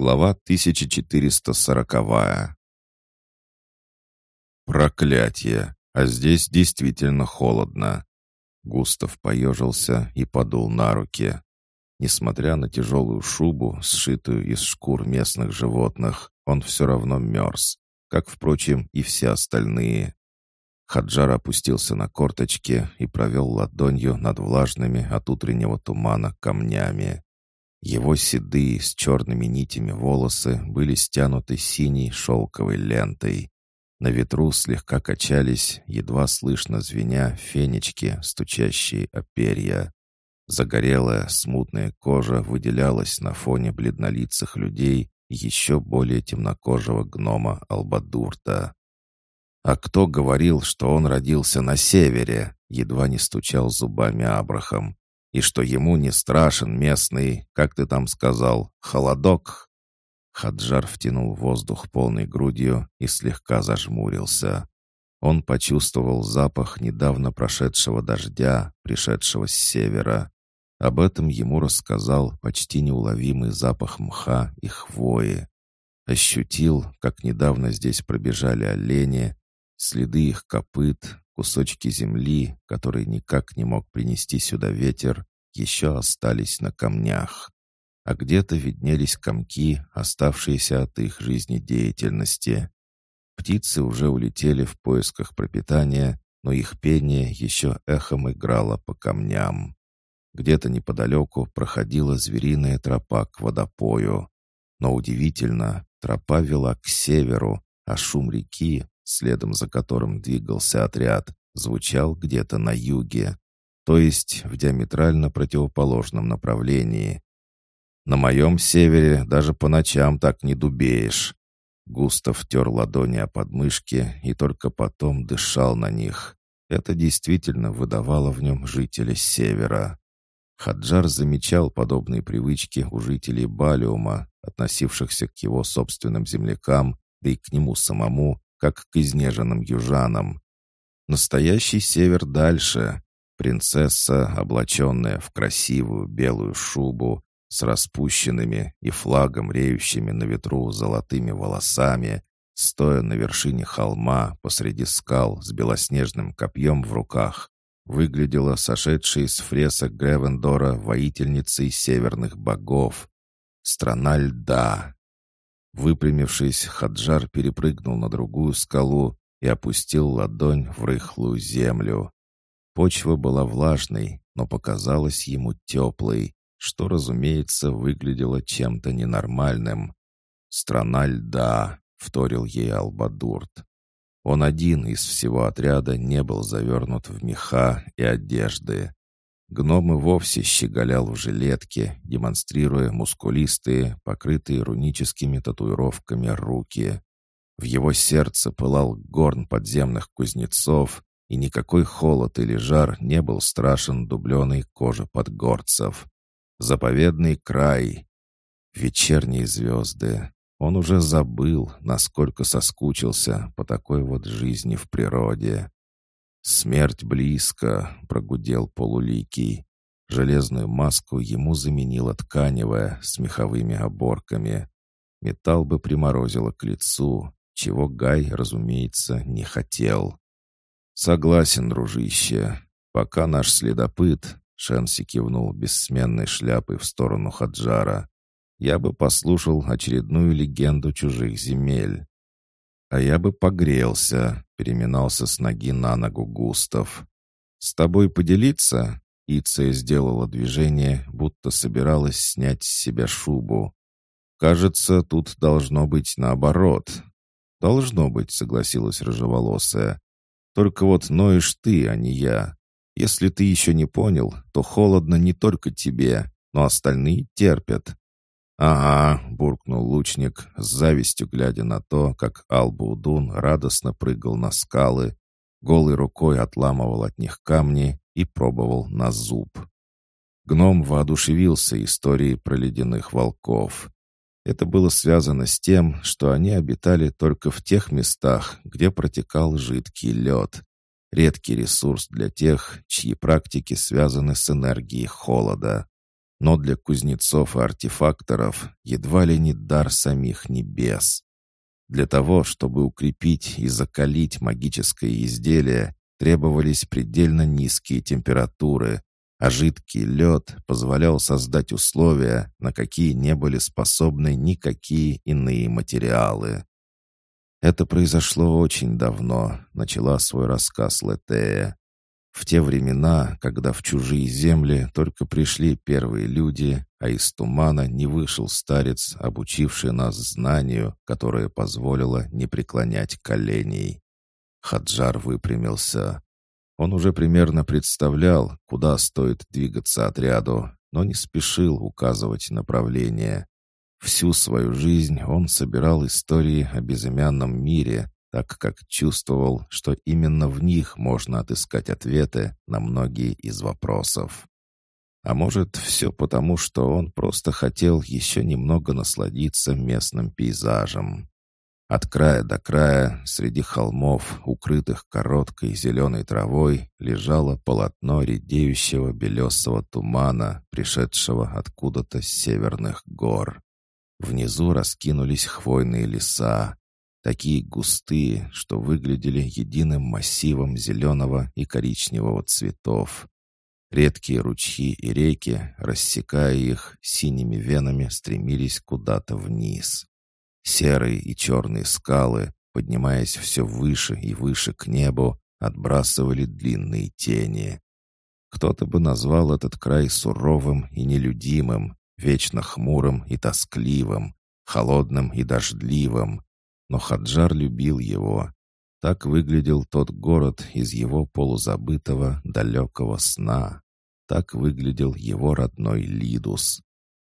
Глава 1440 Проклятие! А здесь действительно холодно. Густав поежился и подул на руки. Несмотря на тяжелую шубу, сшитую из шкур местных животных, он все равно мерз, как, впрочем, и все остальные. Хаджар опустился на корточки и провел ладонью над влажными от утреннего тумана камнями. Его седые с черными нитями волосы были стянуты синей шелковой лентой. На ветру слегка качались, едва слышно звеня, фенечки, стучащие о перья. Загорелая, смутная кожа выделялась на фоне бледнолицых людей еще более темнокожего гнома Албадурта. «А кто говорил, что он родился на севере?» Едва не стучал зубами Абрахам и что ему не страшен местный, как ты там сказал, холодок». Хаджар втянул воздух полной грудью и слегка зажмурился. Он почувствовал запах недавно прошедшего дождя, пришедшего с севера. Об этом ему рассказал почти неуловимый запах мха и хвои. Ощутил, как недавно здесь пробежали олени, следы их копыт, Кусочки земли, которые никак не мог принести сюда ветер, еще остались на камнях. А где-то виднелись комки, оставшиеся от их жизнедеятельности. Птицы уже улетели в поисках пропитания, но их пение еще эхом играло по камням. Где-то неподалеку проходила звериная тропа к водопою. Но удивительно, тропа вела к северу, а шум реки, следом за которым двигался отряд, звучал где-то на юге, то есть в диаметрально противоположном направлении. На моем севере даже по ночам так не дубеешь. Густав тер ладони о подмышки и только потом дышал на них. Это действительно выдавало в нем жителя севера. Хаджар замечал подобные привычки у жителей Балиума, относившихся к его собственным землякам, да и к нему самому, как к изнеженным южанам. Настоящий север дальше. Принцесса, облаченная в красивую белую шубу, с распущенными и флагом реющими на ветру золотыми волосами, стоя на вершине холма посреди скал с белоснежным копьем в руках, выглядела сошедшей с фресок Гревендора воительницей северных богов. Страна льда, Выпрямившись, Хаджар перепрыгнул на другую скалу и опустил ладонь в рыхлую землю. Почва была влажной, но показалась ему теплой, что, разумеется, выглядело чем-то ненормальным. «Страна льда», — вторил ей Албадурт. Он один из всего отряда не был завернут в меха и одежды. Гном и вовсе щеголял в жилетке, демонстрируя мускулистые, покрытые руническими татуировками руки. В его сердце пылал горн подземных кузнецов, и никакой холод или жар не был страшен дубленой кожи подгорцев. Заповедный край. Вечерние звезды. Он уже забыл, насколько соскучился по такой вот жизни в природе. «Смерть близко», — прогудел полуликий. Железную маску ему заменила тканевая с меховыми оборками. Металл бы приморозило к лицу, чего Гай, разумеется, не хотел. «Согласен, дружище. Пока наш следопыт...» — Шенси кивнул бессменной шляпой в сторону Хаджара. «Я бы послушал очередную легенду чужих земель. «А я бы погрелся», — переминался с ноги на ногу Густав. «С тобой поделиться?» Иция сделала движение, будто собиралась снять с себя шубу. «Кажется, тут должно быть наоборот». «Должно быть», — согласилась рыжеволосая. «Только вот ноешь ты, а не я. Если ты еще не понял, то холодно не только тебе, но остальные терпят. «Ага», — буркнул лучник, с завистью глядя на то, как Албаудун радостно прыгал на скалы, голой рукой отламывал от них камни и пробовал на зуб. Гном воодушевился историей про ледяных волков. Это было связано с тем, что они обитали только в тех местах, где протекал жидкий лед. Редкий ресурс для тех, чьи практики связаны с энергией холода. Но для кузнецов и артефакторов едва ли не дар самих небес. Для того, чтобы укрепить и закалить магическое изделие, требовались предельно низкие температуры, а жидкий лед позволял создать условия, на какие не были способны никакие иные материалы. «Это произошло очень давно», — начала свой рассказ Летея. В те времена, когда в чужие земли только пришли первые люди, а из тумана не вышел старец, обучивший нас знанию, которое позволило не преклонять коленей. Хаджар выпрямился. Он уже примерно представлял, куда стоит двигаться отряду, но не спешил указывать направление. Всю свою жизнь он собирал истории о безымянном мире, так как чувствовал, что именно в них можно отыскать ответы на многие из вопросов. А может, все потому, что он просто хотел еще немного насладиться местным пейзажем. От края до края, среди холмов, укрытых короткой зеленой травой, лежало полотно редеющего белесого тумана, пришедшего откуда-то с северных гор. Внизу раскинулись хвойные леса, такие густые, что выглядели единым массивом зеленого и коричневого цветов. Редкие ручьи и реки, рассекая их синими венами, стремились куда-то вниз. Серые и черные скалы, поднимаясь все выше и выше к небу, отбрасывали длинные тени. Кто-то бы назвал этот край суровым и нелюдимым, вечно хмурым и тоскливым, холодным и дождливым, но Хаджар любил его. Так выглядел тот город из его полузабытого далекого сна. Так выглядел его родной Лидус.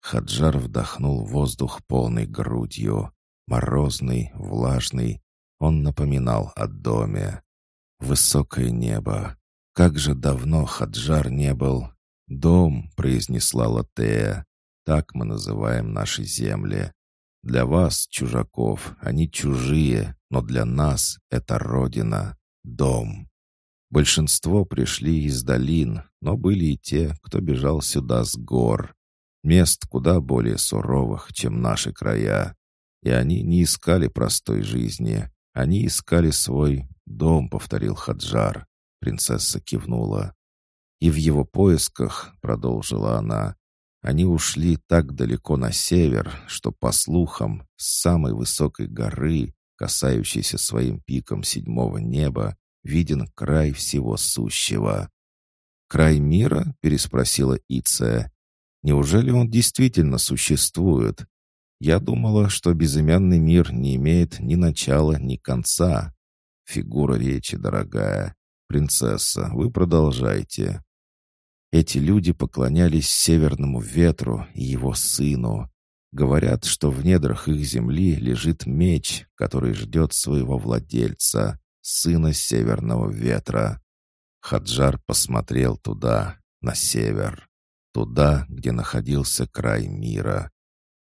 Хаджар вдохнул воздух полной грудью. Морозный, влажный. Он напоминал о доме. Высокое небо. Как же давно Хаджар не был. «Дом», — произнесла Латея. «Так мы называем наши земли. Для вас, чужаков, они чужие, но для нас это родина, дом. Большинство пришли из долин, но были и те, кто бежал сюда с гор. Мест куда более суровых, чем наши края. И они не искали простой жизни. Они искали свой дом, повторил Хаджар. Принцесса кивнула. И в его поисках, продолжила она, они ушли так далеко на север, что, по слухам, с самой высокой горы, касающейся своим пиком седьмого неба, виден край всего сущего. «Край мира?» — переспросила Иция. «Неужели он действительно существует? Я думала, что безымянный мир не имеет ни начала, ни конца. Фигура речи, дорогая. Принцесса, вы продолжайте. Эти люди поклонялись северному ветру и его сыну. Говорят, что в недрах их земли лежит меч, который ждет своего владельца, сына северного ветра. Хаджар посмотрел туда, на север, туда, где находился край мира.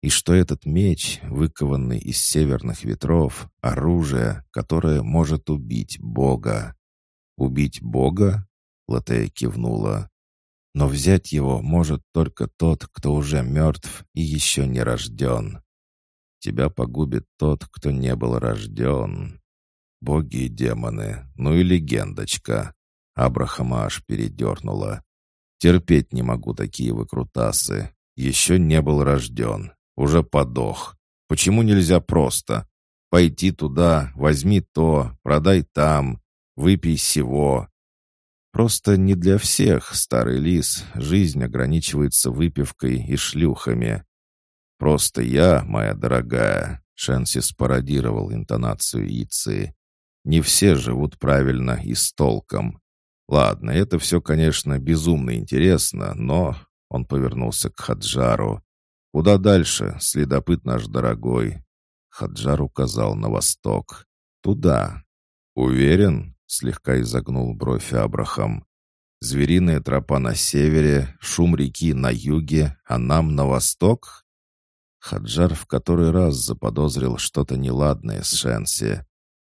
И что этот меч, выкованный из северных ветров, оружие, которое может убить Бога. «Убить Бога?» — Латея кивнула. Но взять его может только тот, кто уже мертв и еще не рожден. Тебя погубит тот, кто не был рожден. Боги и демоны, ну и легендочка. Абрахама аж передернула. Терпеть не могу такие выкрутасы. Еще не был рожден, уже подох. Почему нельзя просто? Пойти туда, возьми то, продай там, выпей сего, Просто не для всех, старый лис, жизнь ограничивается выпивкой и шлюхами. Просто я, моя дорогая, Шенсис пародировал интонацию Ицы. Не все живут правильно и с толком. Ладно, это все, конечно, безумно интересно, но... Он повернулся к Хаджару. «Куда дальше, следопыт наш дорогой?» Хаджар указал на восток. «Туда». «Уверен?» — слегка изогнул бровь Абрахам. «Звериная тропа на севере, шум реки на юге, а нам на восток?» Хаджар в который раз заподозрил что-то неладное с Шенси.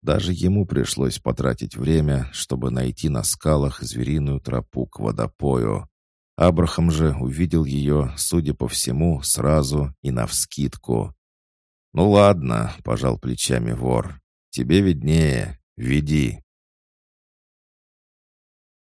Даже ему пришлось потратить время, чтобы найти на скалах звериную тропу к водопою. Абрахам же увидел ее, судя по всему, сразу и навскидку. «Ну ладно», — пожал плечами вор, — «тебе виднее, веди».